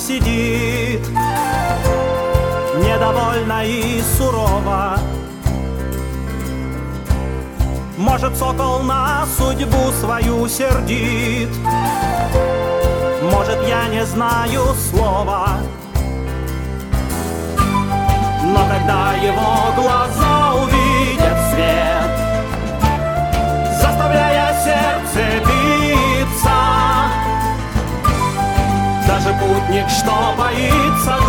сидит Недовольно и сурово Может, сокол на судьбу свою сердит. Может, я не знаю слова. Но когда его глаза что боится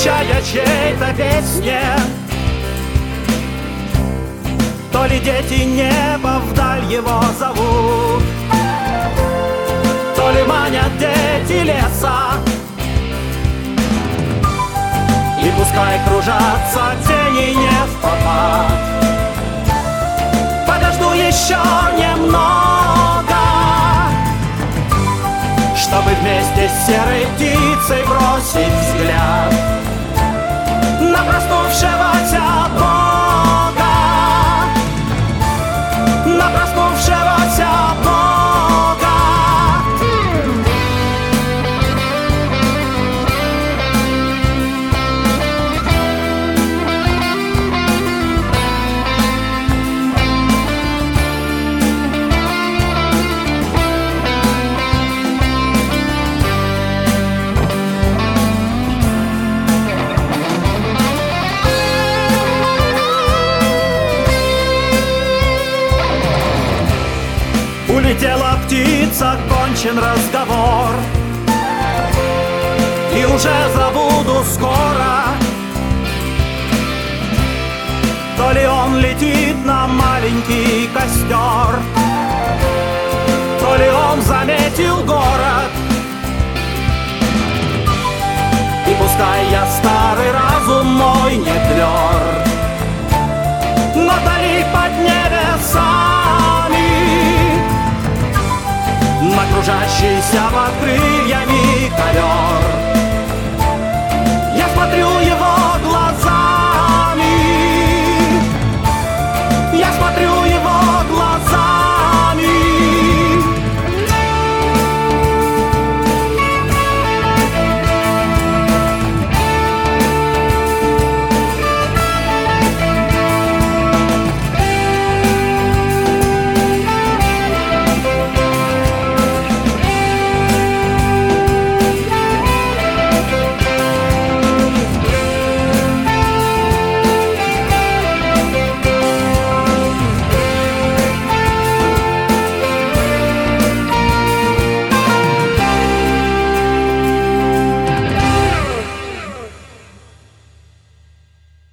Отвечая чьей-то песне. То ли дети неба вдаль его зовут То ли манят дети леса. И пускай кружатся тени не в попад. Подожду еще немного чтобы вместе с серой птицей бросить взгляд На проснувшегося Бога Улетела птица, кончен разговор. И уже забуду скоро То ли он летит на маленький костер На кружащийся под крыльями ковер Я смотрю его